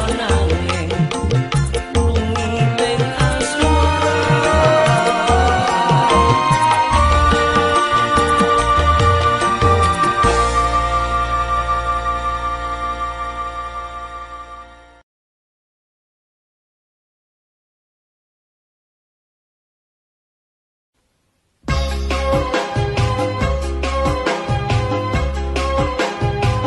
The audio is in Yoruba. Lord, I will.